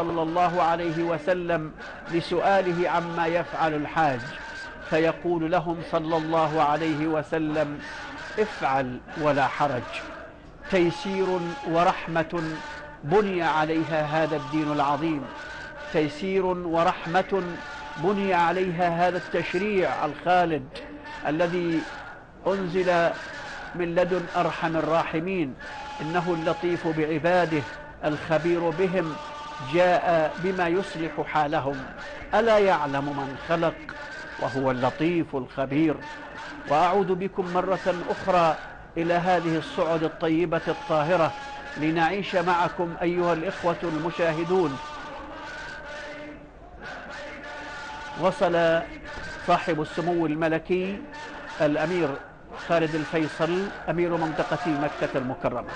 صلى الله عليه وسلم لسؤاله عما يفعل الحاج فيقول لهم صلى الله عليه وسلم افعل ولا حرج تيسير ورحمة بني عليها هذا الدين العظيم تيسير ورحمة بني عليها هذا التشريع الخالد الذي أنزل من لدن أرحم الراحمين إنه اللطيف بعباده الخبير بهم جاء بما يصلح حالهم. ألا يعلم من خلق؟ وهو اللطيف الخبير. وأعود بكم مرة أخرى إلى هذه الصعد الطيبة الطاهرة لنعيش معكم أيها الإخوة المشاهدون. وصل صاحب السمو الملكي الأمير خالد الفيصل أمير منطقة مكة المكرمة.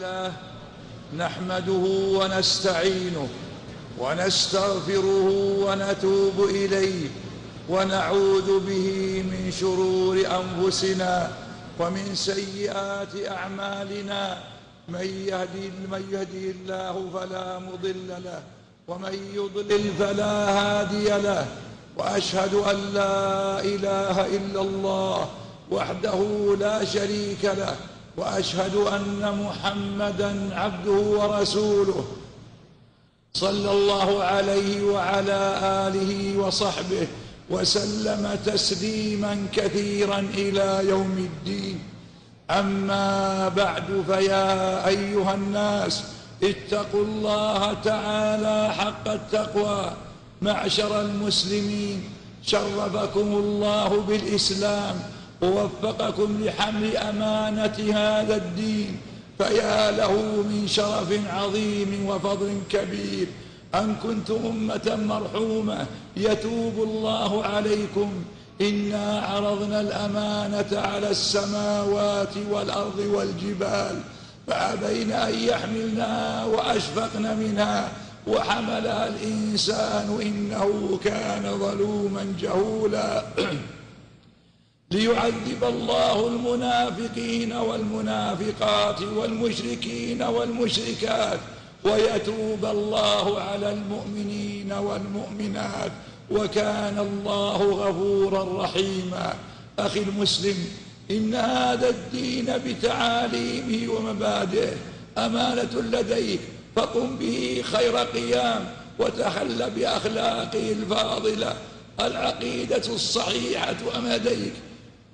الله نحمده ونستعينه ونستغفره ونتوب إليه ونعوذ به من شرور أنفسنا ومن سيئات أعمالنا من يهدي, من يهدي الله فلا مضل له ومن يضلل فلا هادي له وأشهد أن لا إله إلا الله وحده لا شريك له وأشهد أن محمدا عبده ورسوله صلى الله عليه وعلى آله وصحبه وسلم تسليما كثيرا إلى يوم الدين. أما بعد فيا أيها الناس اتقوا الله تعالى حق التقوى. معشر المسلمين شرفكم الله بالإسلام. ووفقكم لحمل أمانة هذا الدين فيا له من شرف عظيم وفضل كبير. أن كنت أمة مرحومة يتوب الله عليكم. إنا عرضنا الأمانة على السماوات والأرض والجبال فأبين أن يحملنا وأشفقن منها. وحملها الإنسان إنه كان ظلوما جهولا. ليعذب الله المنافقين والمنافقات والمشركين والمشركات ويتوب الله على المؤمنين والمؤمنات وكان الله غفورا رحيما. أخي المسلم إن هذا الدين بتعاليمه ومبادئه أمانة لديك فقم به خير قيام وتحل بأخلاقه الفاضلة. العقيدة الصحيحة أمديك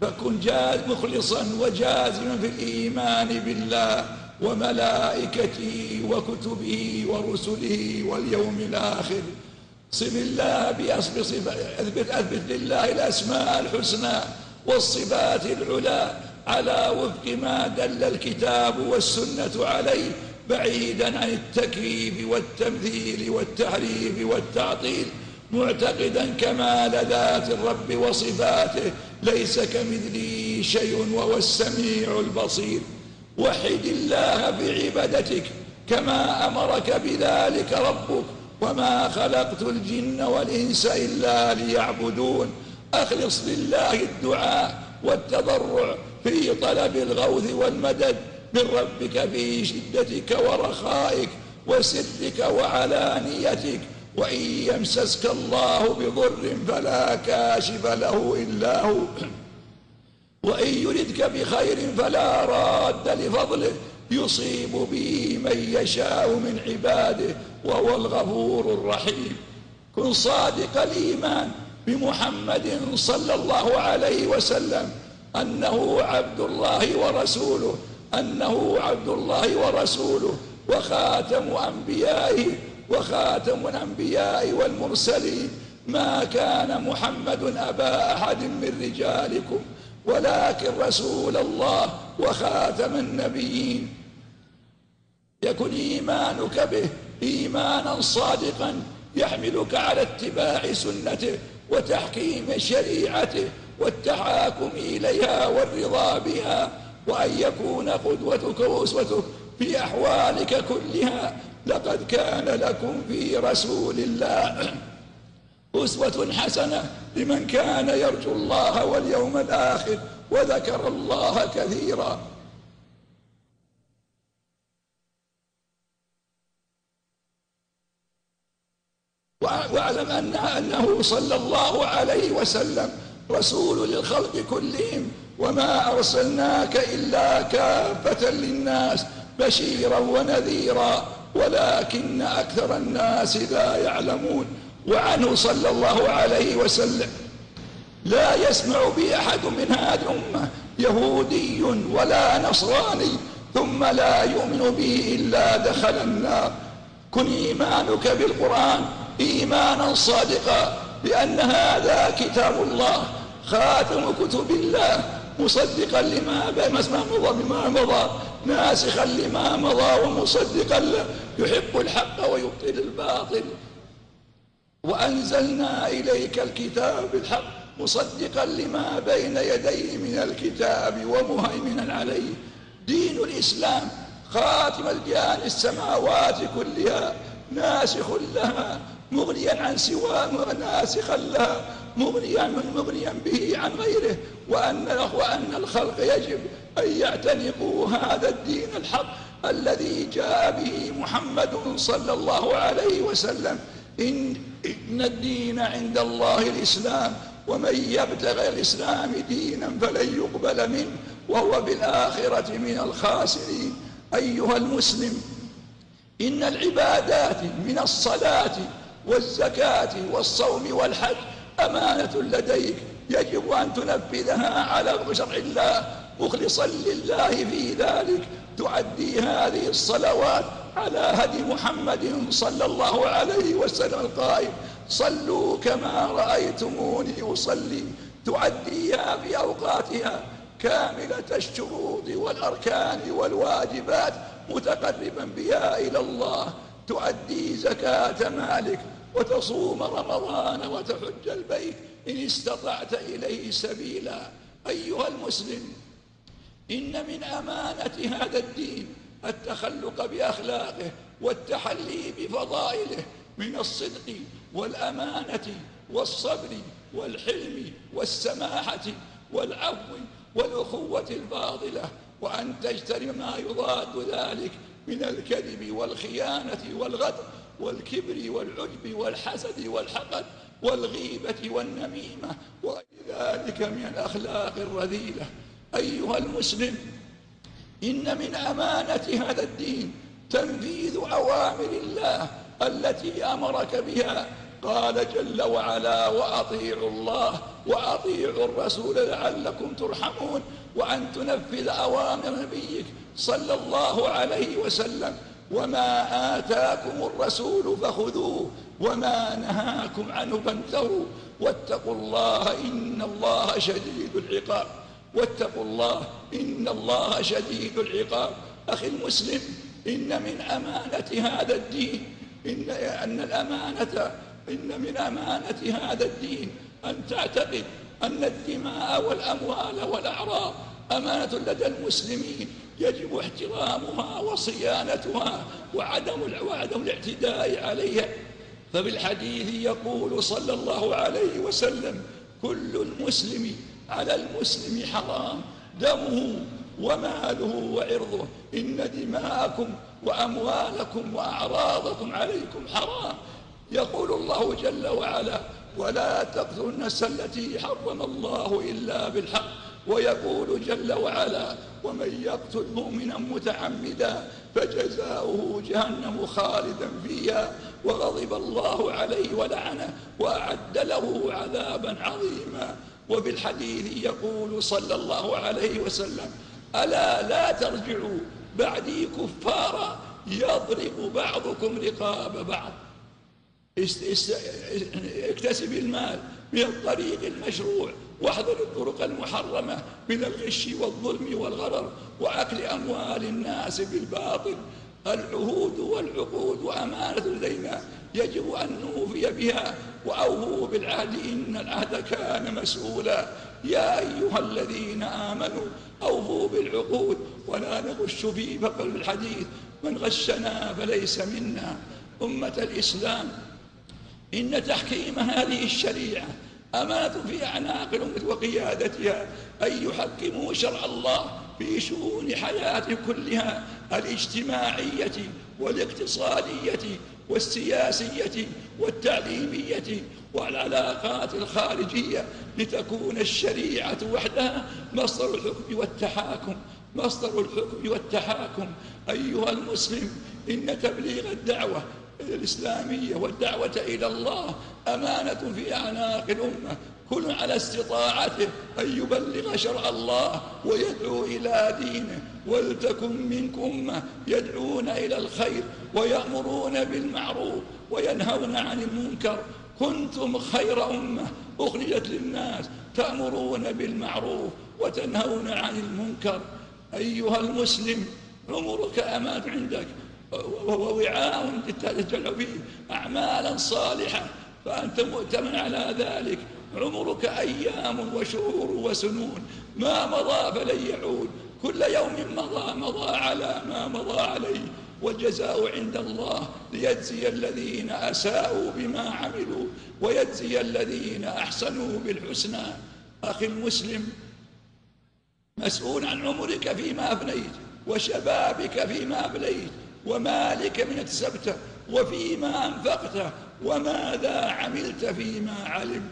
فكن جاز مخلصا وجازما في الإيمان بالله وملائكته وكتبه ورسله واليوم الآخر. صف الله بأصب صفة أثبت, أثبت لله الأسماء الحسنى والصفات العلا على وفق ما دل الكتاب والسنة عليه بعيدا عن التكريب والتمثيل والتحريف والتعطيل معتقدا كمال ذات الرب وصفاته ليس كمثلي شيء وهو السميع البصير. وحد الله بعبادتك كما أمرك بذلك ربك وما خلقت الجن والإنس إلا ليعبدون. أخلص لله الدعاء والتضرع في طلب الغوث والمدد من ربك في شدتك ورخائك وسرك وعلانيتك وإن يمسسك الله بضر فلا كاشف له إلا هو وإن يردك بخير فلا راد لفضله يصيب به من يشاء من عباده وهو الغفور الرحيم. كن صادق الإيمان بمحمد صلى الله عليه وسلم أنه عبد الله ورسوله أنه عبد الله ورسوله وخاتم أنبيائه وخاتم الأنبياء والمرسلين. ما كان محمد أبا أحد من رجالكم ولكن رسول الله وخاتم النبيين. يكن إيمانك به إيمانا صادقا يحملك على اتباع سنته وتحكيم شريعته والتحاكم إليها والرضا بها وأن يكون قدوتك وأسوتك في أحوالك كلها لقد كان لكم في رسول الله أسوة حسنة لمن كان يرجو الله واليوم الآخر وذكر الله كثيرا. واعلم أنه, أنه صلى الله عليه وسلم رسول للخلق كلهم وما أرسلناك إلا كافة للناس بشيرا ونذيرا ولكن أكثر الناس لا يعلمون. وعنه صلى الله عليه وسلم لا يسمع بأحد من هذه الأمة يهودي ولا نصراني ثم لا يؤمن به إلا دخل النار. كن إيمانك بالقرآن إيمانا صادقا لأن هذا كتاب الله خاتم كتب الله. مصدقا لما ما مضى بما مضى ناسخا لما مضى ومصدقا له الحق ويبطل الباطل. وأنزلنا إليك الكتاب بالحق مصدقا لما بين يديه من الكتاب ومهيمنا عليه. دين الإسلام خاتم الجان السماوات كلها ناسخ لها مغنيا عن سواه ناسخا لها مغنيا من مغنيا به عن غيره. وأن, وأن الخلق يجب أن يعتنقوا هذا الدين الحق الذي جاء به محمد صلى الله عليه وسلم. إن, إن الدين عند الله الإسلام ومن يبتغي الإسلام دينا فلن يقبل منه وهو بالآخرة من الخاسرين. أيها المسلم إن العبادات من الصلاة والزكاة والصوم والحج أمانة لديك. يجب أن تنفذها على شرع الله مخلصا لله في ذلك. تؤدي هذه الصلوات على هدي محمد صلى الله عليه وسلم القائم. صلوا كما رأيتموني أصلي. تؤديها في أوقاتها كاملة الشروط والأركان والواجبات متقربا بها إلى الله. تؤدي زكاة مالك وتصوم رمضان وتحج البيت. إن استطعت إليه سبيلا أيها المسلم إن من أمانة هذا الدين التخلق بأخلاقه والتحلي بفضائله من الصدق والأمانة والصبر والحلم والسماحة والعفو والأخوة الفاضلة وأن تجتر ما يضاد ذلك من الكذب والخيانة والغدر والكبر والعجب والحسد والحقد والغيبة والنميمة وذلك من الأخلاق الرذيلة. أيها المسلم إن من أمانة هذا الدين تنفيذ أوامر الله التي أمرك بها. قال جل وعلا وأطيعوا الله وأطيعوا الرسول لعلكم ترحمون. وأن تنفذ أوامر نبيك صلى الله عليه وسلم. وما آتاكم الرسول فخذوه. وما نهاكم عنه فانتهوا واتقوا الله إن الله شديد العقاب واتقوا الله إن الله شديد العقاب أخي المسلم إن من أمانة هذا الدين إن, أن الأمانة إن من أمانة هذا الدين أن تعتقد أن الدماء والأموال والأعراض أمانة لدى المسلمين يجب احترامها وصيانتها وعدم, وعدم الاعتداء عليها فبالحديث يقول صلى الله عليه وسلم كل المسلم على المسلم حرام دمه وماله وعرضه إن دماءكم وأموالكم وأعراضكم عليكم حرام. يقول الله جل وعلا ولا تقتلوا النفس التي حرم الله إلا بالحق. ويقول جل وعلا ومن يقتل مؤمنا متعمدا فجزاؤه جهنم خالدا فيها. وغضب الله عليه ولعنه وأعد له عذابا عظيما. وفي الحديث يقول صلى الله عليه وسلم ألا لا ترجعوا بعدي كفارا يضرب بعضكم رقاب بعض. اكتسب المال من الطريق المشروع واحذر الطرق المحرمة من الغش والظلم والغرر وأكل أموال الناس بالباطل. العهود والعقود وأمانة لدينا يجب أن نوفي بها وأوفوا بالعهد إن العهد كان مسؤولا. يا أيها الذين آمنوا أوفوا بالعقود ولا نغش في بقل الحديث. من غشنا فليس منا. أمة الإسلام إن تحكيم هذه الشريعة أمانة في أعناق الأمة وقيادتها. أن يحكموا شرع الله بشؤون حياته كلها الاجتماعية والاقتصادية والسياسية والتعليمية والعلاقات الخارجية لتكون الشريعة وحدها مصدر الحكم والتحاكم. مصدر الحكم والتحاكم. أيها المسلم إن تبليغ الدعوة الإسلامية والدعوة إلى الله أمانة في أعناق الأمة. كل على استطاعته أن يبلغ شرع الله ويدعو إلى دينه. ولتكن منكم أمة يدعون إلى الخير ويأمرون بالمعروف وينهون عن المنكر. كنتم خير أمة أخرجت للناس تأمرون بالمعروف وتنهون عن المنكر. أيها المسلم عمرك أمان عندك وهو وعاء تدعو أعمالا صالحة فأنت مؤتمن على ذلك. عمرك أيام وشهور وسنون. ما مضى فلن يعود. كل يوم مضى مضى على ما مضى عليه. والجزاء عند الله ليجزي الذين أساءوا بما عملوا ويجزي الذين أحسنوا بالحسنى. أخي المسلم مسؤول عن عمرك فيما أبنيت وشبابك فيما أبنيت ومالك من اكتسبته وفيما أنفقته وماذا عملت فيما علم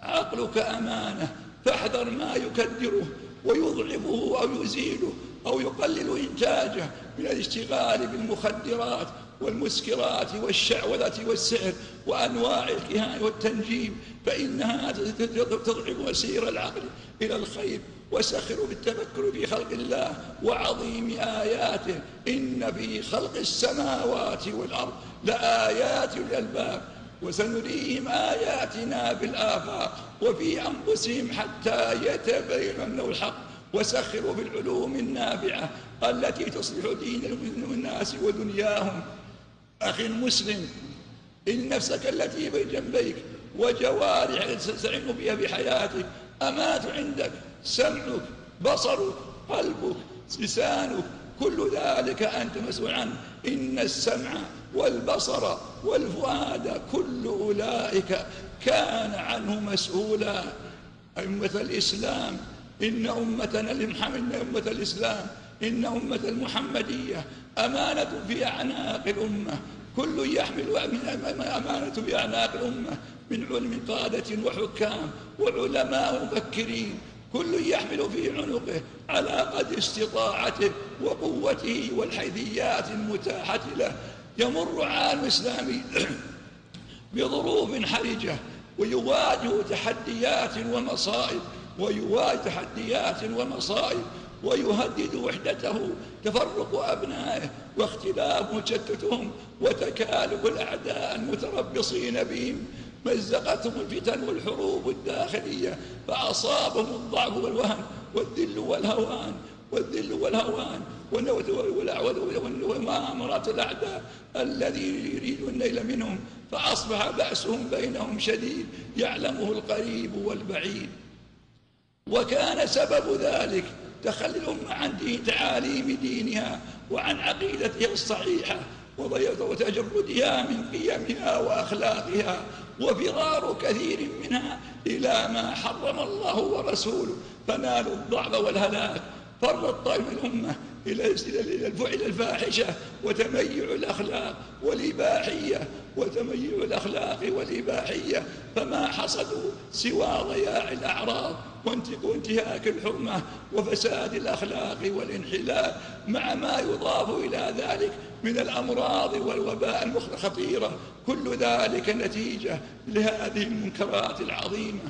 عقلك أمانة فاحذر ما يكدره ويضعفه أو يزيله أو يقلل إنتاجه من الاشتغال بالمخدرات والمسكرات والشعوذة والسحر وأنواع الكهان والتنجيم فإنها تضعف مسير العقل إلى الخير. وسخروا بالتفكر في خلق الله وعظيم آياته. إن في خلق السماوات والأرض لآيات الألباب وسنريهم آياتنا في الآفاق وفي أنفسهم حتى يتبين له الحق. وسخروا بالعلوم النافعة التي تصلح دين الناس ودنياهم. أخي المسلم إن نفسك التي بين جنبيك وجوارحك تستعين بها بحياتك أمات عندك سمعك بصرك قلبك لسانك كل ذلك أنت مسؤول عنه إن السمع والبصر والفؤاد كل أولئك كان عنه مسؤولا. أمة الإسلام إن أمتنا لمحمد أمة الإسلام إن أمة المحمدية أمانة في أعناق الأمة. كل يحمل أمانة في أعناق الأمة من علم قادة وحكام وعلماء مفكرين. كل يحمل في عنقه على قد استطاعته وقوته والحيثيات المتاحة له. يمر عالم إسلامي بظروف حرجة ويواجه تحديات ومصائب ويواجه تحديات ومصائب ويهدد وحدته تفرق أبنائه واختلاف مشتتهم وتكالب الأعداء المتربصين بهم. مزقتهم الفتن والحروب الداخلية فأصابهم الضعف والوهن والذل والهوان والذل والهوان ومآمرات الأعداء الذي يريد النيل منهم فأصبح بأسهم بينهم شديد يعلمه القريب والبعيد. وكان سبب ذلك تخلي الأمة عن دين تعاليم دينها وعن عقيدتها الصحيحة وتجردها من قيمها وأخلاقها. وفرار كثير منها إلى ما حرم الله ورسوله فنالوا الضعف والهلاك. فر طائفة الأمة إلى إلى الفاحشة وتميع الأخلاق والإباحية وتميع الأخلاق والإباحية. فما حصدوا سوى ضياع الأعراض وانتهاك الحرمة وفساد الأخلاق والانحلال. مع ما يضاف إلى ذلك من الأمراض والوباء الخطيرة كل ذلك نتيجة لهذه المنكرات العظيمة.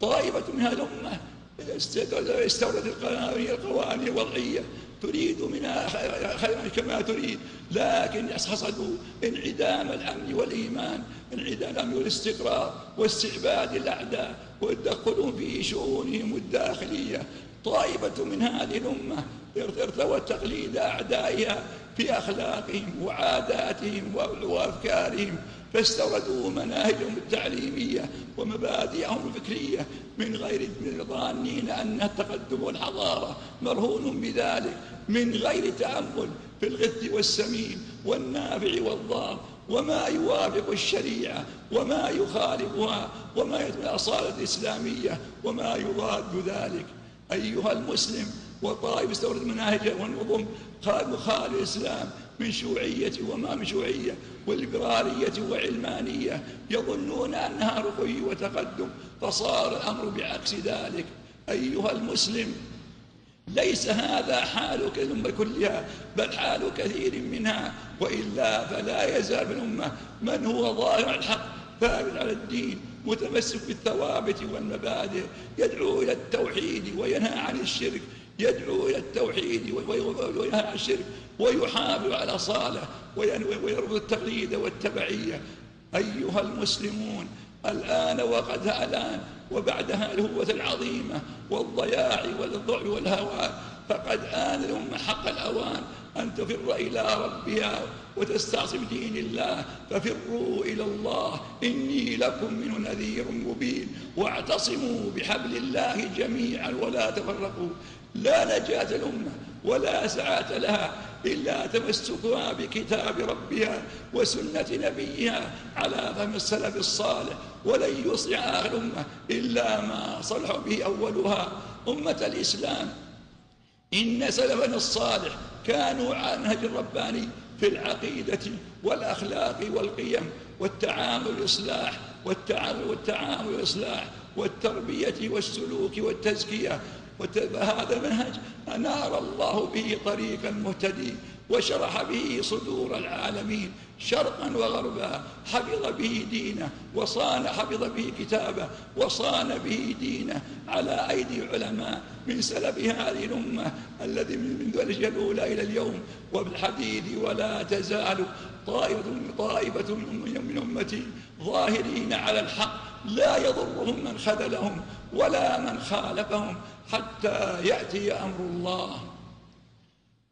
طائفة من هذه الأمة استولت القوانين القوانين الوضعية تريد منها خيرا كما تريد. لكن حصدوا انعدام الأمن والإيمان انعدام الأمن والاستقرار واستعباد الأعداء والتدخل في شؤونهم الداخلية. طائبة من هذه الأمة ارتوى تقليد أعدائها في أخلاقهم وعاداتهم وأفكارهم. فاستوردوا مناهجهم التعليمية ومبادئهم الفكرية من غير من الظانين أن التقدم الحضارة مرهون بذلك من غير تأمل في الغث والسمين والنافع والضار وما يوافق الشريعة وما يخالفها وما يدعو الأصالة الإسلامية وما يضاد ذلك. أيها المسلم وطائف استورد مناهجه والنظم خالف الإسلام من شيوعية وما من شيوعية وليبرالية وعلمانية يظنون أنها رقي وتقدم فصار الأمر بعكس ذلك. أيها المسلم ليس هذا حال الأمة كلها بل حال كثير منها وإلا فلا يزال من الأمة من هو ظاهر الحق ثابت على الدين متمسك بالثوابت والمبادئ يدعو إلى التوحيد وينهى عن الشرك يدعو إلى التوحيد وينهى عن الشرك ويحافظ على صالح ويرفض التقليد والتبعية. أيها المسلمون الآن وقد الآن وبعدها الهوة العظيمة والضياع والضعف والهوان فقد آن الأمة حق الأوان أن تفر إلى ربها وتستعصم دين الله. ففروا إلى الله. إني لكم منه نذير مبين. واعتصموا بحبل الله جميعا ولا تفرقوا. لا نجاة الأمة ولا سعاة لها إلا تمسكها بكتاب ربها وسنة نبيها على فم السلف الصالح ولن يصلح آخر أمة إلا ما صلح به أولها. أمة الإسلام إن سلفنا الصالح كانوا على نهج الرباني في العقيدة والأخلاق والقيم والتعامل الإصلاح والتعامل والتعامل الإصلاح والتربية والسلوك والتزكية واتبع هذا منهج. أنار الله به طريقا مهتدي وشرح به صدور العالمين شرقا وغربا. حفظ به دينه وصان حفظ به كتابه وصان به دينه على أيدي علماء من سلف هذه الأمة الذي من الجهة الأولى إلى اليوم. وبالحديث ولا تزال طائفة, طائفة من أمتي ظاهرين على الحق. لا يضرهم من خذلهم. ولا من خالفهم حتى يأتي أمر الله.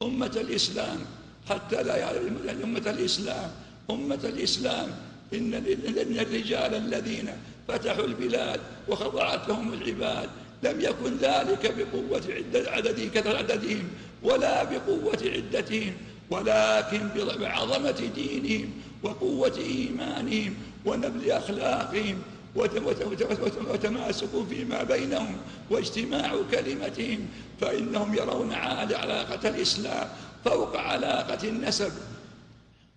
أمة الإسلام حتى لا يعلم أمة الإسلام أمة الإسلام. إن الرجال الذين فتحوا البلاد وخضعت لهم العباد لم يكن ذلك بقوة عدد كثر عددهم ولا بقوة عدتهم ولكن بعظمة دينهم وقوة إيمانهم ونبل أخلاقهم. وتماسك فيما بينهم واجتماع كلمتهم فإنهم يرون علاقة الإسلام فوق علاقة النسب.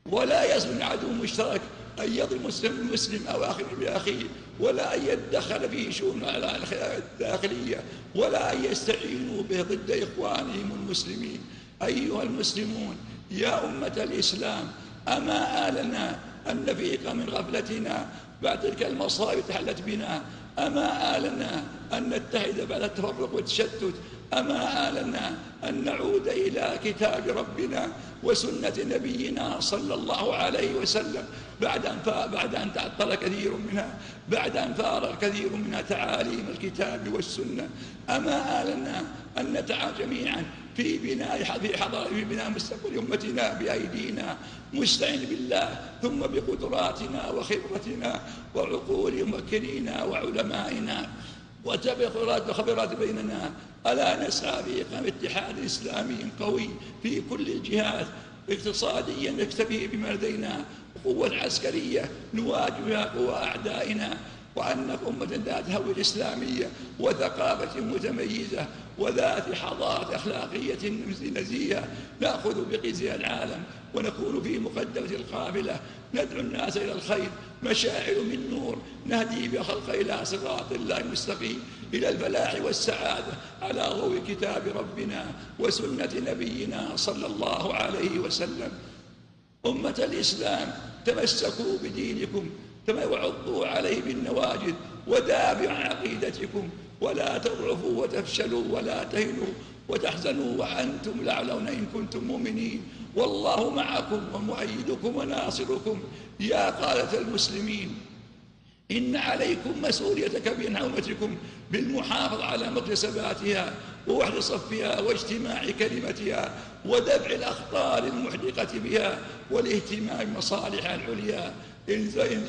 ولا يزن عدو مشترك أن يظلم المسلم أو أخي بأخيه ولا أن يدخل فيه شؤون الداخلية ولا أن يستعينوا به ضد إخوانهم المسلمين. أيها المسلمون يا أمة الإسلام أما آلنا أن نفيق من غفلتنا بعد تلك المصائب تحلت بنا. أما آلنا أن نتحد بعد التفرق وتشتت أما آلنا أن نعود إلى كتاب ربنا وسنة نبينا صلى الله عليه وسلم. بعد أن, بعد أن تعطل كثير منها. بعد أن فارغ كثير منها تعاليم الكتاب والسنة. أما آلنا أن نتعا جميعا. في بناء حضارة في بناء مستقبل أمتنا بأيدينا مستعين بالله ثم بقدراتنا وخبرتنا وعقول مكرينا وعلمائنا. وتبع خبرات وخبرات بيننا. ألا نسعى بإقام اتحاد إسلامي قوي في كل الجهات اقتصاديا نكتفي بما لدينا قوة عسكرية نواجهها قوى أعدائنا وأن أمة ذات هوى إسلامية وثقافة متميزة وذات حضارة أخلاقية نزيهة نأخذ بقزي العالم ونكون في مقدمة القافلة ندعو الناس إلى الخير مشاعر من نور نهدي بخلق إلى صراط الله المستقيم إلى الفلاح والسعادة على ضوء كتاب ربنا وسنة نبينا صلى الله عليه وسلم. أمة الإسلام تمسكوا بدينكم وعضوا عليه بالنواجد ودابعوا عقيدتكم ولا تضعفوا وتفشلوا ولا تهنوا وتحزنوا وأنتم لعلون إن كنتم مؤمنين. والله معكم ومؤيدكم وناصركم. يا قادة المسلمين إن عليكم مسؤولية كبير عومتكم بالمحافظ على مكتسباتها ووحد صفها واجتماع كلمتها ودفع الأخطار المحدقة بها والاهتمام بمصالحها العليا.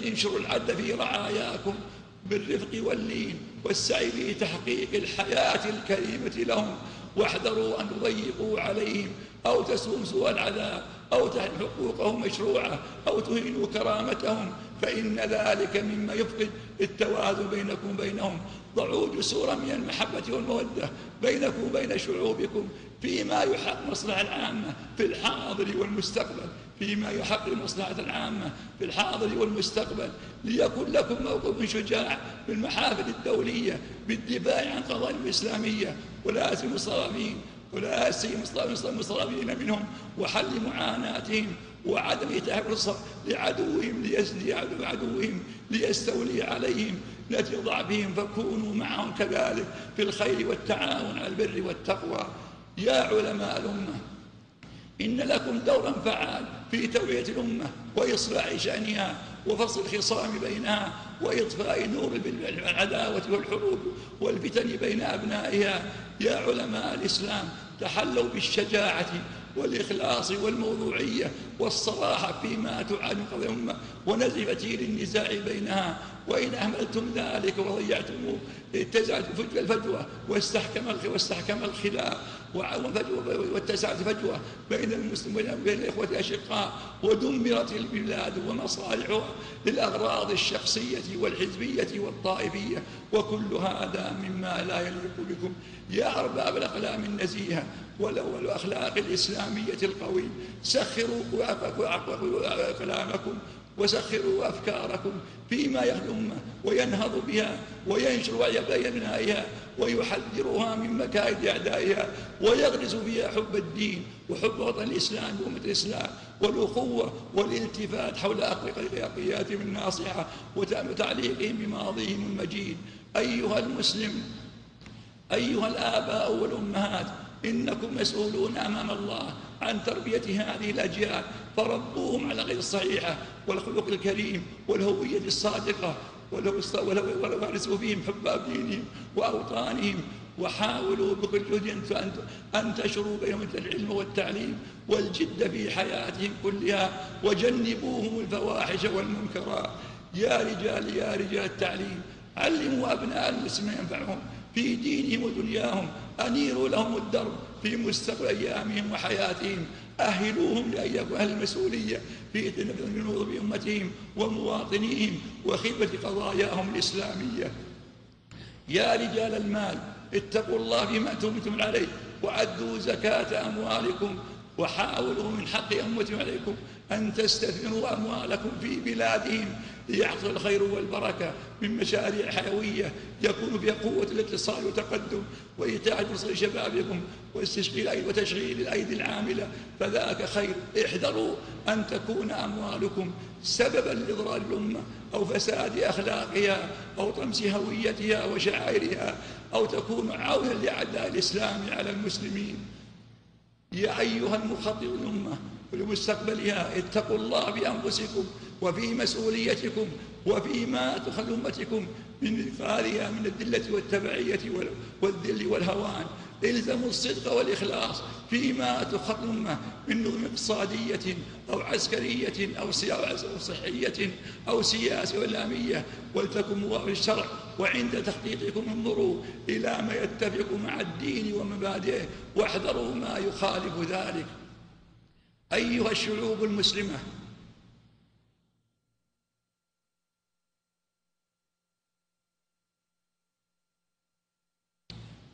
انشروا العد في رعاياكم بالرفق واللين. والسعي تحقيق الحياة الكريمة لهم واحذروا أن تضيقوا عليهم أو تسوم سوء العذاب أو تحرم حقوقهم مشروعة أو تهينوا كرامتهم. فإن ذلك مما يفقد التوازن بينكم بينهم ضعوا جسورا من المحبة والمودة بينكم وبين شعوبكم فيما يحق مصلحة العامة في الحاضر والمستقبل. فيما يحقق مصلحة العامة في الحاضر والمستقبل ليكن لكم موقف شجاع في المحافل الدولية بالدفاع عن قضايا الإسلامية. ولا أسلم الصرافين ولا الصرافين منهم. وحل معاناتهم وعدم إتاح فرصة لعدوهم ليسدي عدوهم ليستولي عليهم. التي ضعفهم فكونوا معهم كذلك في الخير والتعاون على البر والتقوى. يا علماء الأمة إن لكم دورا فعال في توعية الأمة وإصلاح شأنها وفصل الخصام بينها وإطفاء نور العداوة والحروب والفتن بين أبنائها. يا علماء الإسلام تحلوا بالشجاعة والإخلاص والموضوعية والصراحة فيما تعاني قضية الأمة ونزل فتيل النزاع بينها. وإن أهملتم ذلك وضيعتموه اتزعت الفتوى الفجوة واستحكم الخلاف واتسعت فجوة بين المسلم وبين الإخوة الأشقاء ودمرت البلاد ومصالحها للأغراض الشخصية والحزبية والطائفية وكل هذا مما لا يليق بكم. يا أرباب الأقلام النزيهة والأخلاق الإسلامية القوي سخروا اقلامكم وسخروا أفكاركم فيما يهلم وينهض بها وينشر ويبينها ويحذرها من مكائد أعدائها ويغرس فيها حب الدين وحب وطن الإسلام وأمة الإسلام والأخوة والالتفات حول أقياتهم الناصحة وتعليقهم بماضيهم المجيد. أيها المسلم أيها الآباء والأمهات إنكم مسؤولون أمام الله عن تربية هذه الأجيال فربوهم على غير الصحيحة والخلق الكريم والهوية الصادقة ولو ولو ولو أرسوا فيهم حب دينهم وأوطانهم وحاولوا بكل جهد أن تشروا بينهم العلم والتعليم والجد في حياتهم كلها وجنبوهم الفواحش والمنكرات. يا رجال يا رجال التعليم علموا أبناء المسلمين ينفعهم. في دينهم ودنياهم أنيروا لهم الدرب في مستقبل أيامهم وحياتهم. أهلوهم لأن أهل المسؤولية في إتنفذ جنوض بأمتهم ومواطنيهم وخدمة قضاياهم الإسلامية. يا رجال المال اتقوا الله فيما تمتم عليه وعدوا زكاة أموالكم وحاولوا من حق أمتهم عليكم. أن تستثمروا أموالكم في بلادهم ليحصل الخير والبركة من مشاريع حيوية يكون بها قوة الاتصال وتقدم وإتاحة فرصة لشبابكم واستشغيل وتشغيل الأيدي العاملة. فذاك خير. احذروا أن تكون أموالكم سببا لإضرار الأمة أو فساد أخلاقها أو طمس هويتها وشعائرها أو تكون عونا لأعداء الإسلام على المسلمين. يا أيها المخطئ الأمة لمستقبلها اتقوا الله بأنفسكم وفي مسؤوليتكم وفيما تخل أمتكم من إنفارها من الذلة والتبعية والذل والهوان. إلزموا الصدق والإخلاص فيما تخل أمة من نظم اقتصادية أو عسكرية أو صحية أو سياسة والآمية ولتكن مواقع الشرع وعند تخطيطكم انظروا إلى ما يتفق مع الدين ومبادئه واحذروا ما يخالف ذلك. أيها الشعوب المسلمة.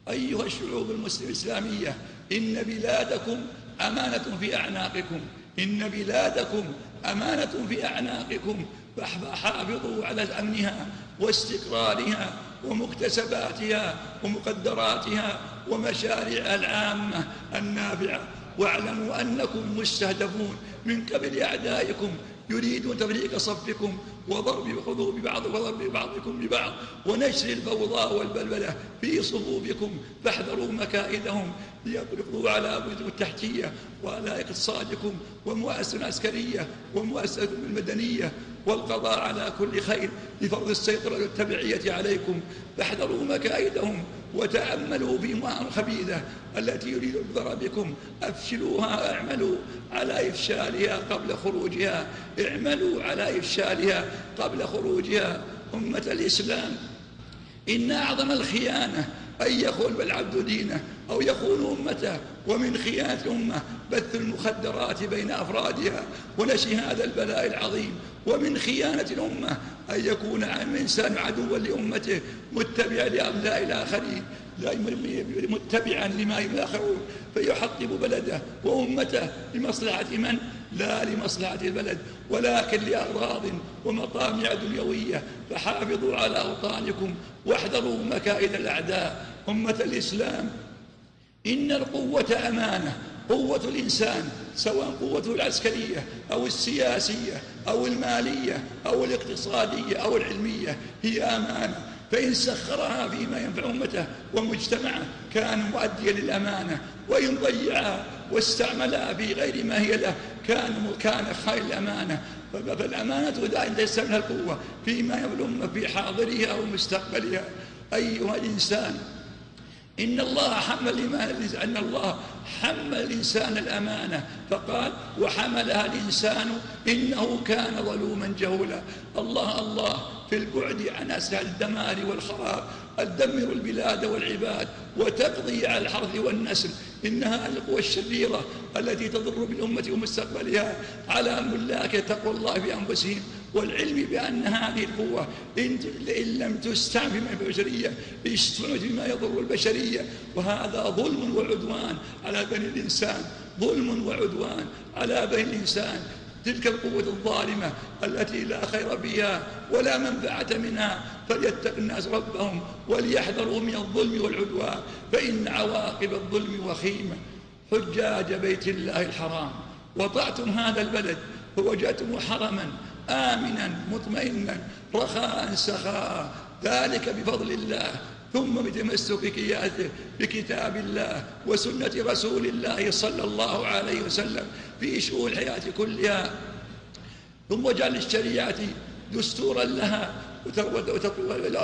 أيها الشعوب المسلمة الإسلامية إن بلادكم أمانة في أعناقكم. إن بلادكم أمانة في أعناقكم. فحافظوا على أمنها واستقرارها ومكتسباتها ومقدراتها ومشاريعها العامة النافعة واعلموا أنكم مستهدفون من قبل أعدائكم يريدون تفريق صفكم وضرب حدود ببعض وضرب بعضكم ببعض ونشر الفوضى والبلبلة في صفوفكم فاحذروا مكائدهم ليقضوا على أبوذكم التحتية وعلى اقتصادكم ومؤسسة عسكرية ومؤسسة المدنية والقضاء على كل خير لفرض السيطرة التبعية عليكم فاحذروا مكائدهم وتأملوا في مهام خبيثة التي يريد الضر بكم أفشلوها أعملوا على إفشالها قبل خروجها اعملوا على إفشالها قبل خروجها أمة الإسلام إن أعظم الخيانة أن يخون بالعبد دينه أو يخون أمته ومن خيانة الأمة بث المخدرات بين أفرادها ونشي هذا البلاء العظيم ومن خيانة الأمة أن يكون الإنسان عدوا لأمته متبعا لأبناء الآخرين متبعا لما يلاخرون فيحطب بلده وأمته لمصلحة من؟ لا لمصلحة البلد ولكن لأغراض ومطامع دنيوية فحافظوا على أوطانكم واحذروا مكائد الأعداء. أمة الإسلام إن القوة أمانة قوة الإنسان سواء قوته العسكرية أو السياسية أو المالية أو الاقتصادية أو العلمية هي أمانة. فإن سخرها فيما ينفع أمته ومجتمعه كان مؤديا للأمانة وإن ضيعها واستعملها في غير ما هي له كان كان خير الأمانة. فالأمانة دائما ليس منها القوة فيما يظلم في حاضرها ومستقبلها. أيها الإنسان إن الله حمل أن الله حمل الإنسان الأمانة. فقال وحملها الإنسان إنه كان ظلوما جهولا. الله الله في البعد عن أسهل الدمار والخراب. تدمر البلاد والعباد وتقضي على الحرث والنسل إنها القوى الشريرة التي تضر بالأمة ومستقبلها على ملاك تقوى الله في أنفسهم والعلم بأن هذه القوة إن لم تستعمل البشرية استعمل بما يضر البشرية. وهذا ظلم وعدوان على بني الإنسان ظلم وعدوان على بني الإنسان. تلك القوة الظالمة التي لا خير بها ولا منفعة منها فليتق الناس ربهم وليحذروا من الظلم والعدوان فإن عواقب الظلم وخيمة. حجاج بيت الله الحرام. وطعتم هذا البلد فوجدتم حرما آمنا مطمئنا رخاء سخاء. ذلك بفضل الله. ثم بتمسكك بكتاب الله وسنة رسول الله صلى الله عليه وسلم في شؤون الحياة كلها. ثم جعل الشريعة دستورا لها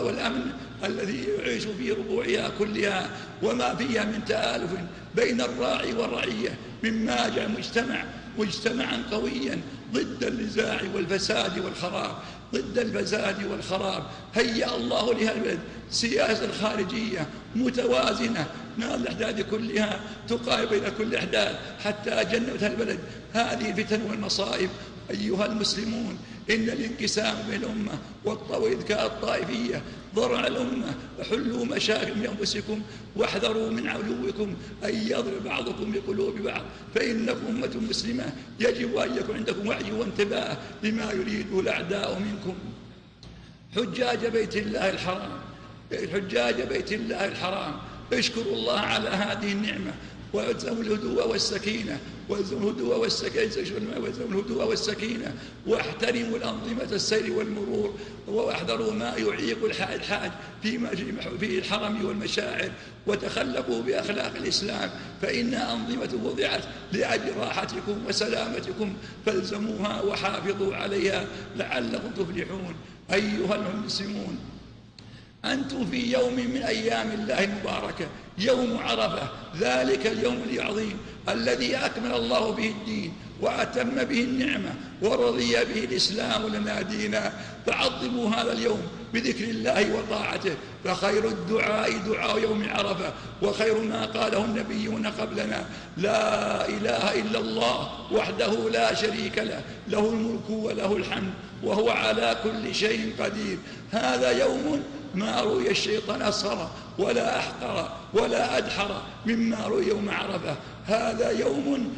والأمن الذي يعيش في ربوعها كلها وما فيها من تآلف بين الراعي والرعية مما جاء مجتمع مجتمعا قويا ضد النزاع والفساد والخراب. ضد الفساد والخراب. هيأ الله لها البلد سياسة خارجية متوازنة نال الأحداث كلها تقايب بين كل أحداث حتى جنة البلد. هذه الفتن والمصائب أيها المسلمون إن الانقسام بالأمة والطويد كالطائفية ضرع الأمة فحلوا مشاكل من أنفسكم واحذروا من علوكم أن يضرب بعضكم بقلوب بعض. فإنكم أمة مسلمة يجب أن يكون عندكم وعي وانتباه لما يريده الأعداء منكم. حجاج بيت الله الحرام حجاج بيت الله الحرام اشكروا الله على هذه النعمة. ويلزم الهدوء والسكينة ويلزم الهدوء والسكينة ويلزم الهدوء والسكينة. واحترموا الأنظمة السير والمرور. واحذروا ما يعيق الحاج في الحرم والمشاعر. وتخلقوا بأخلاق الإسلام. فإن أنظمة وضعت لأجل راحتكم وسلامتكم فالزموها وحافظوا عليها لعلكم تفلحون. أيها المسلمون أنتم في يوم من أيام الله المباركة يوم عرفة. ذلك اليوم العظيم الذي أكمل الله به الدين وأتم به النعمة ورضي به الإسلام لنا دينا. فعظموا هذا اليوم بذكر الله وطاعته. فخير الدعاء دعاء يوم عرفة وخير ما قاله النبيون قبلنا. لا إله إلا الله وحده لا شريك له. له الملك وله الحمد وهو على كل شيء قدير. هذا يوم ما روي الشيطان أصغر ولا أحقر ولا أدحر مما روي يوم عرفة. هذا يوم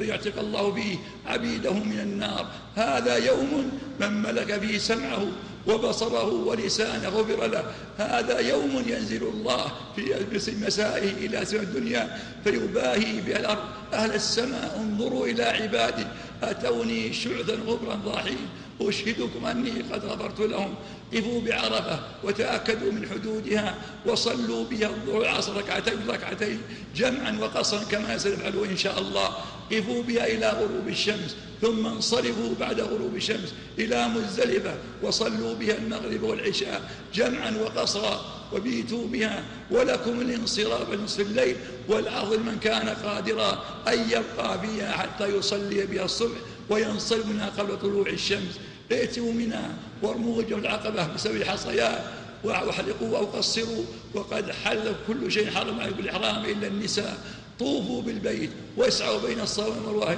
يعتق الله به عبيده من النار. هذا يوم من ملك به سمعه وبصره ولسانه غفر له. هذا يوم ينزل الله في مسائه إلى سماء الدنيا فيباهي بالأرض أهل السماء انظروا إلى عبادي. أتوني شعثا غبرا ضاحين أشهدكم أني قد غفرت لهم. قفوا بعرفة وتأكدوا من حدودها وصلوا بها العصر ركعتين ركعتين جمعا وقصرا كما سنفعل إن شاء الله. قفوا بها إلى غروب الشمس ثم انصرفوا بعد غروب الشمس إلى مزدلفة وصلوا بها المغرب والعشاء جمعا وقصرا وبيتوا بها. ولكم الانصراف نصف الليل والأرض من كان قادرا أن يبقى بها حتى يصلي بها الصبح. وينصل منها قبل طلوع الشمس. ائتوا منها وارموا وجه العقبة بسبب الحصيات وحلقوا أو قصروا وقد حل كل شيء حرم عليكم الإحرام إلا النساء. طوفوا بالبيت واسعوا بين الصفا والمروة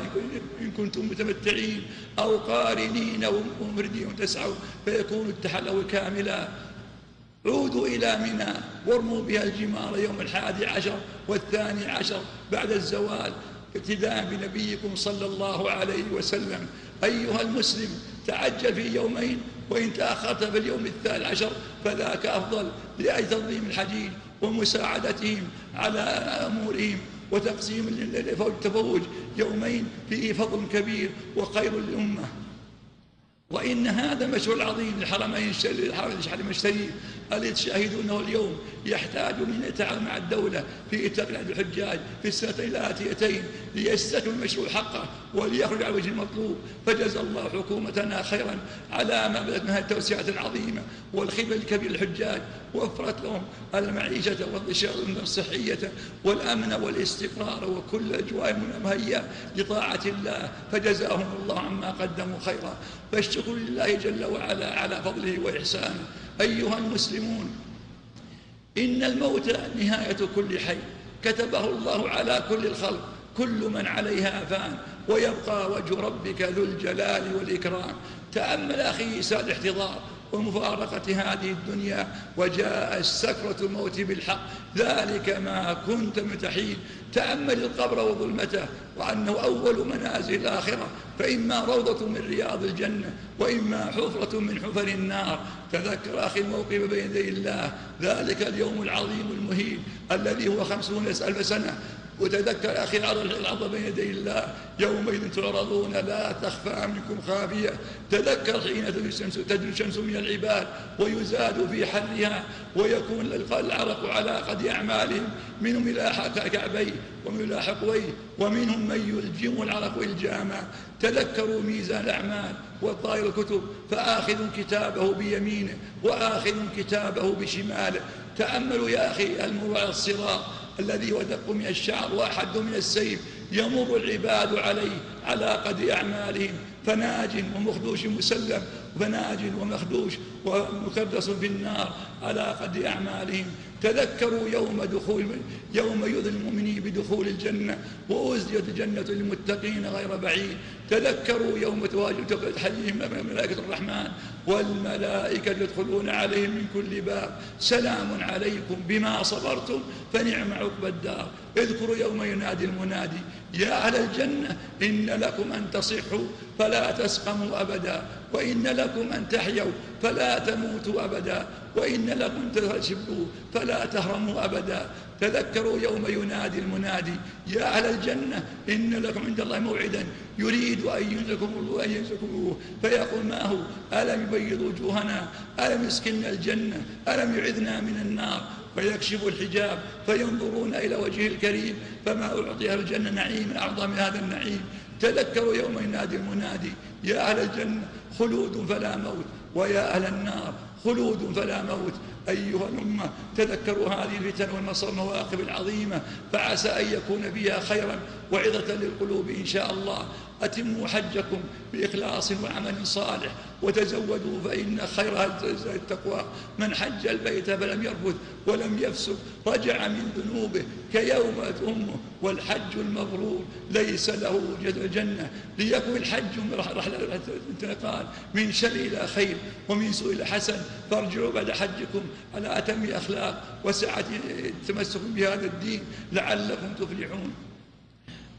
إن كنتم متمتعين. أو قارنين ومردين تسعوا. فيكون التحلل كاملا. عودوا إلى منى وارموا بها الجمار يوم الحادي عشر والثاني عشر بعد الزوال. ابتداء بنبيكم صلى الله عليه وسلم. أيها المسلم تعجل في يومين وإن تأخرت في اليوم الثالث عشر فذاك أفضل لأجل تنظيم الحجيج ومساعدتهم على أمورهم وتقسيم التفوج يومين فيه فضل كبير وخير للأمة. وإن هذا مشروع عظيم للحرمين الشريف اللي تشاهدونه اليوم يحتاج من يتعامل مع الدولة في إتقال الحجاج في السنتين الآتيتين ليستكمل المشروع حقه وليخرج على وجه المطلوب. فجزى الله حكومتنا خيرا على ما بدأت منها التوسعات العظيمة والخدمة الكبيرة للحجاج وفرت لهم المعيشة والضشار الصحية والأمن والاستقرار وكل أجواء مهيئة لطاعة الله. فجزاهم الله عما قدموا خيرا. فاشتكوا لله جل وعلا على فضله وإحسانه. أيها المسلمون إن الموت نهاية كل حي. كتبه الله على كل الخلق كل من عليها فان ويبقى وجه ربك ذو الجلال والإكرام. تأمل أخي سال احتضار. ومفارقة هذه الدنيا وجاء السكرة الموت بالحق. ذلك ما كنت متحيل تأمل القبر وظلمته وأنه أول منازل الآخرة. فإما روضة من رياض الجنة وإما حفرة من حفر النار. تذكر أخي الموقف بين يدي الله. ذلك اليوم العظيم المهين الذي هو خمسون ألف سنة. وتذكر أخي أخي العرض بين يدي الله يومئذ تعرضون لا تخفى منكم خافية. تذكر حين تجل الشمس, من العباد ويزاد في حرها ويكون العرق على قد أعمالهم. منهم إلى كعبيه ومن إلى حقويه ومنهم من يلجم العرق الجامع تذكروا ميزان الأعمال والطائر الكتب فآخذ كتابه بيمينه وآخذ كتابه بشماله. تأملوا يا أخي المرء على الصراط الذي هو من الشعر وأحد من السيف يمر العباد عليه على قد أعمالهم. فناج ومخدوش مسلم فناج ومخدوش ومكدس بالنار على قد أعمالهم. تذكروا يوم دخول يوم يذل المؤمنين بدخول الجنة وأزلت الجنة للمتقين غير بعيد. تذكروا يوم تواجد حديثهم من ملائكة الرحمن والملائكة يدخلون عليهم من كل باب. سلام عليكم بما صبرتم فنعم عقب الدار. اذكروا يوم ينادي المنادي. يا أهل الجنة إن لكم أن تصحوا فلا تسقموا أبدا. وإن لكم أن تحيوا فلا تموتوا أبدا وإن لكم تشبوا فلا تهرموا أبدا. تذكروا يوم ينادي المنادي يا أهل الجنة إن لكم عند الله موعدا يريد أن ينزكم الله أن ينزكموه فيقول ما هو؟ ألم يبيض وجوهنا؟ ألم يسكننا الجنة؟ ألم يعذنا من النار؟ فيكشف الحجاب فينظرون إلى وجه الكريم فما أعطيها الجنة نعيم أعظم هذا النعيم. تذكروا يوم ينادي المنادي يا أهل الجنة خلود فلا موت ويا أهل النار خلود فلا موت. أيها الأمة تذكروا هذه الفتن والنصر المواقف العظيمة فعسى أن يكون فيها خيرا وعظة للقلوب إن شاء الله. أتموا حجكم بإخلاص وعمل صالح وتزودوا فإن خير التقوى. من حج البيت فلم يرفث ولم يفسق رجع من ذنوبه كيوم أمه والحج المبرور ليس له جنة ليكون الحج رحلة انتقال من شر إلى خير ومن سوء إلى حسن. فارجعوا بعد حجكم على أتم أخلاق وسعة تمسكم بهذا الدين لعلكم تفلحون.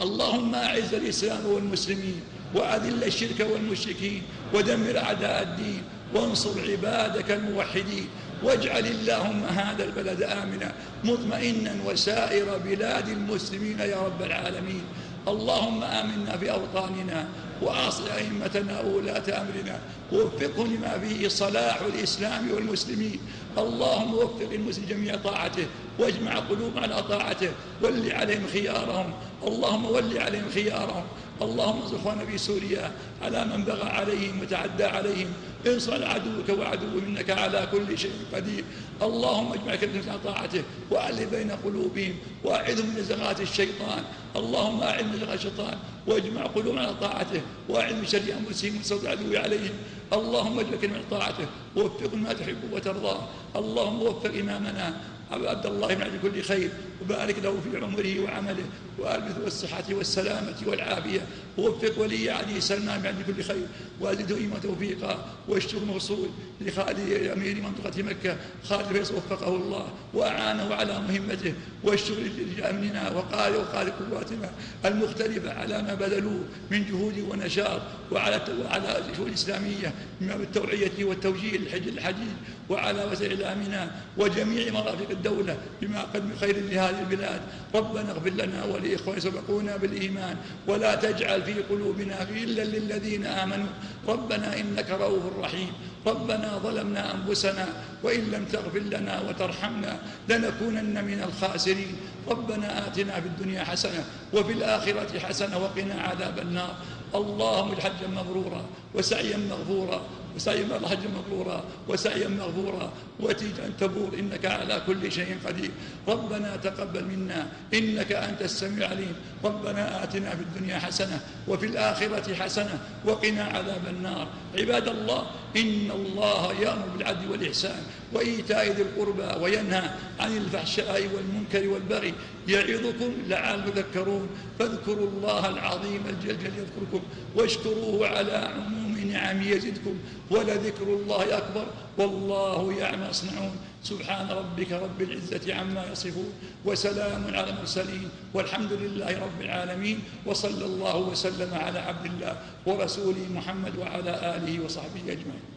اللهم أعز الإسلام والمسلمين وأذل الشرك والمشركين ودمر أعداء الدين وانصر عبادك الموحدين واجعل اللهم هذا البلد آمنا مطمئنا وسائر بلاد المسلمين يا رب العالمين اللهم آمنا بأوطاننا وأصل أئمتنا وولاة أمرنا. ووفقهم لما فيه صلاح الإسلام والمسلمين. اللهم وفق المسلم جميع طاعته واجمع قلوب على طاعته ول عليهم خيارهم. اللهم ول عليهم خيارهم. اللهم ارزقنا في سوريا على من بغى عليهم وتعدى عليهم. إن انصر عدوك وعدو منك على كل شيء قدير. اللهم اجمع كلمة طاعته وألي بين قلوبهم وأعذهم من زغات الشيطان. اللهم أعلم من زغات الشيطان واجمع قلوبنا على طاعته وأعلم من شر أنفسهم من صوت عليهم. اللهم اجمع كلمة طاعته ووفقنا ما تحب وترضاه اللهم وفق إمامنا عبد الله من كل خير وبارك له في عمره وعمله وألبث والصحة والسلامة والعافية. ووفق ولي عليه سلمان من كل خير. وازده إيمة توفيقا وأشتر موصول لخالد أمير منطقة مكة. خالد فيص وفقه الله وأعانه على مهمته. وأشتر لأمننا وقال وقال قواتنا المختلفة على ما بذلوه من جهود ونشاط وعلى وعلى الشؤون الإسلامية من التوعية والتوجيه الحج الحديد وعلى وسائل أمنا وجميع مرافق الدولة بما قدم خير لهذه البلاد. ربنا اغفر لنا ولإخوة سبقونا بالإيمان. ولا تجعل في قلوبنا غلا للذين آمنوا. ربنا إنك رؤوف رحيم. ربنا ظلمنا أنفسنا وإن لم تغفر لنا وترحمنا لنكونن من الخاسرين. ربنا آتنا في الدنيا حسنة وفي الآخرة حسنة وقنا عذاب النار. اللهم الحجا مبرورا وسعيا مغفورا صيما الحج مبرورا وسعيا مغفورا وتيجا تبور إنك على كل شيء قدير. ربنا تقبل منا إنك أنت السميع العليم. ربنا آتنا في الدنيا حسنة وفي الآخرة حسنة وقنا عذاب النار. عباد الله إن الله يأمر بالعدل والإحسان وإيتاء ذي القربى وينهى عن الفحشاء والمنكر والبغي. يعظكم لعلكم تذكرون. فاذكروا الله العظيم الجلجل يذكركم واشكروه على عموم بنعم يزدكم ولذكر الله أكبر والله يعمى يصنعون. سبحان ربك رب العزة عما يصفون وسلام على المرسلين والحمد لله رب العالمين وصلى الله وسلم على عبد الله ورسوله محمد وعلى آله وصحبه أجمعين.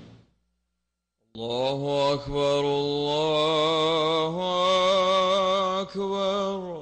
الله أكبر الله أكبر.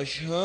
أشهد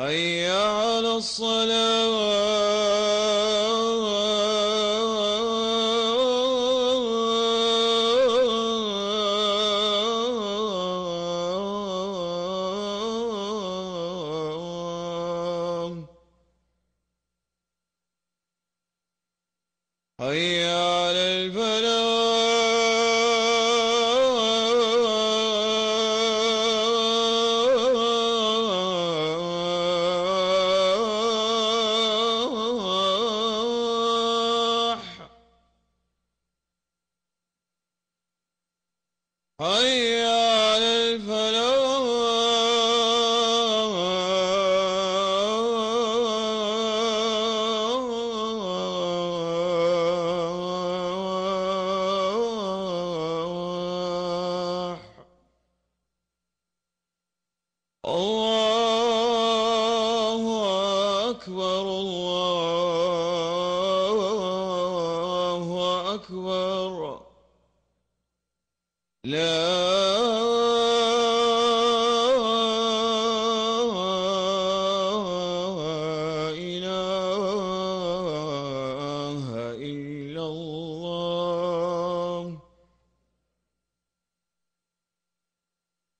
حي على الصلاة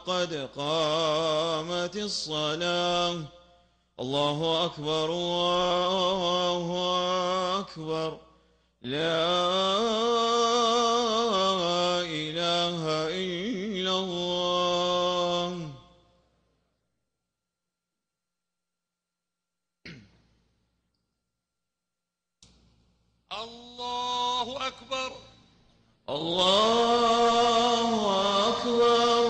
وقد قامت الصلاة. الله أكبر الله أكبر. لا إله إلا الله. الله أكبر. الله أكبر.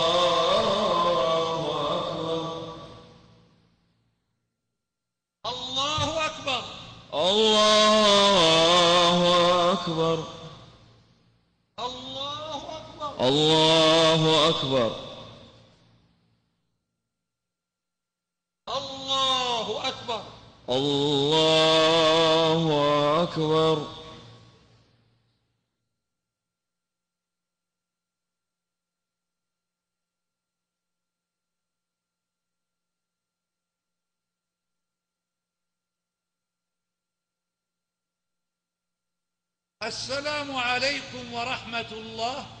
اکبر۔ اللہ اکبر۔ اللہ اکبر۔ السلام عليكم ورحمة الله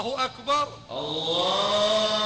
الله أكبر الله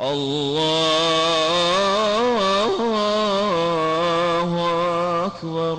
الله أكبر